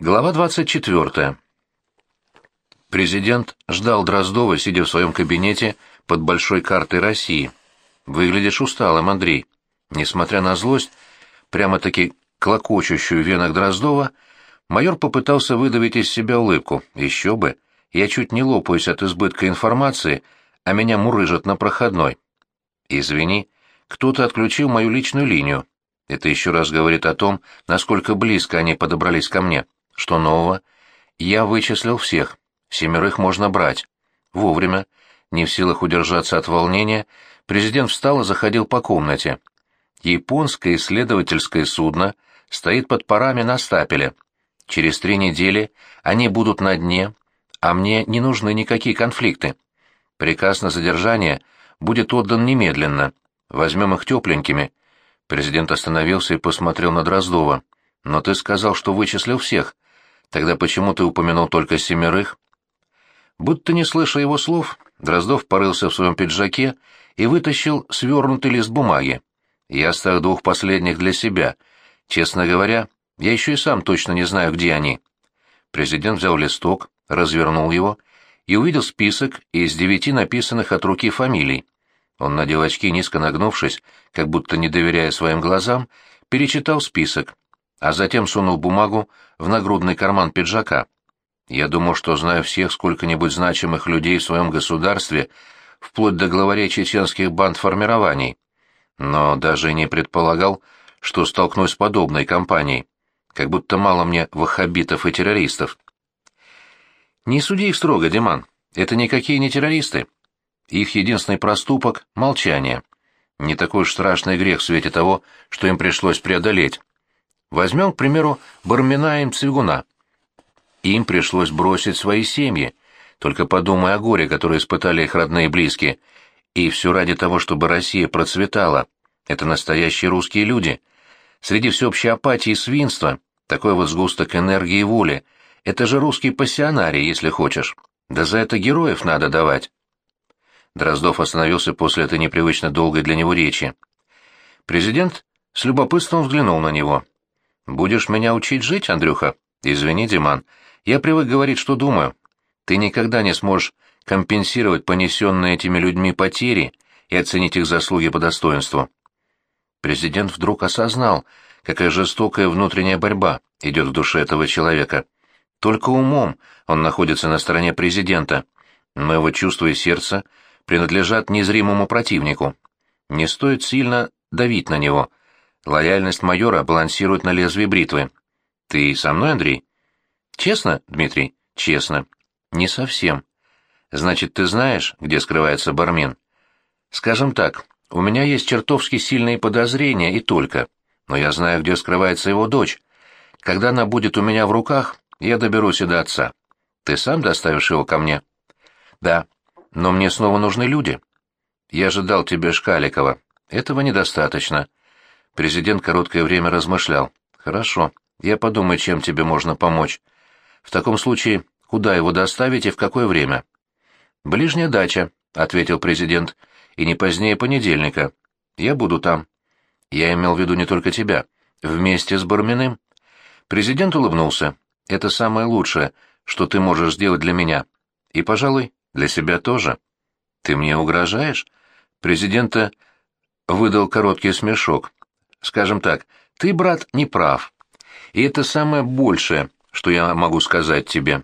Глава 24. Президент ждал Дроздова, сидя в своем кабинете под большой картой России. «Выглядишь усталым, Андрей». Несмотря на злость, прямо-таки клокочущую в венах Дроздова, майор попытался выдавить из себя улыбку. «Еще бы! Я чуть не лопаюсь от избытка информации, а меня мурыжат на проходной». «Извини, кто-то отключил мою личную линию. Это еще раз говорит о том, насколько близко они подобрались ко мне». Что нового? Я вычислил всех. Семерых можно брать. Вовремя, не в силах удержаться от волнения, президент встал и заходил по комнате. Японское исследовательское судно стоит под парами на стапеле. Через три недели они будут на дне, а мне не нужны никакие конфликты. Приказ на задержание будет отдан немедленно. Возьмем их тепленькими. Президент остановился и посмотрел на Дроздова. Но ты сказал, что вычислил всех. Тогда почему ты упомянул только семерых? Будто не слыша его слов, Дроздов порылся в своем пиджаке и вытащил свернутый лист бумаги. Я оставил двух последних для себя. Честно говоря, я еще и сам точно не знаю, где они. Президент взял листок, развернул его и увидел список из девяти написанных от руки фамилий. Он надел очки, низко нагнувшись, как будто не доверяя своим глазам, перечитал список а затем сунул бумагу в нагрудный карман пиджака. Я думал, что знаю всех сколько-нибудь значимых людей в своем государстве, вплоть до главарей чеченских банд-формирований, но даже не предполагал, что столкнусь с подобной компанией, как будто мало мне ваххабитов и террористов. Не суди их строго, Диман, это никакие не террористы. Их единственный проступок — молчание. Не такой уж страшный грех в свете того, что им пришлось преодолеть. Возьмем, к примеру, Бармина и Цвигуна. Им пришлось бросить свои семьи. Только подумай о горе, которое испытали их родные и близкие. И все ради того, чтобы Россия процветала. Это настоящие русские люди. Среди всеобщей апатии и свинства такой вот сгусток энергии и воли. Это же русский пассионарий, если хочешь. Да за это героев надо давать. Дроздов остановился после этой непривычно долгой для него речи. Президент с любопытством взглянул на него. «Будешь меня учить жить, Андрюха?» «Извини, Диман, я привык говорить, что думаю. Ты никогда не сможешь компенсировать понесенные этими людьми потери и оценить их заслуги по достоинству». Президент вдруг осознал, какая жестокая внутренняя борьба идет в душе этого человека. Только умом он находится на стороне президента, но его чувства и сердце принадлежат незримому противнику. Не стоит сильно давить на него, Лояльность майора балансирует на лезвии бритвы. Ты со мной, Андрей? Честно, Дмитрий? Честно. Не совсем. Значит, ты знаешь, где скрывается Бармин? Скажем так, у меня есть чертовски сильные подозрения и только. Но я знаю, где скрывается его дочь. Когда она будет у меня в руках, я доберусь и до отца. Ты сам доставишь его ко мне? Да. Но мне снова нужны люди. Я же дал тебе Шкаликова. Этого недостаточно. Президент короткое время размышлял. «Хорошо, я подумаю, чем тебе можно помочь. В таком случае, куда его доставить и в какое время?» «Ближняя дача», — ответил президент, — «и не позднее понедельника. Я буду там». «Я имел в виду не только тебя. Вместе с Барминым». Президент улыбнулся. «Это самое лучшее, что ты можешь сделать для меня. И, пожалуй, для себя тоже». «Ты мне угрожаешь?» Президента выдал короткий смешок. Скажем так, ты, брат, не прав. И это самое большее, что я могу сказать тебе.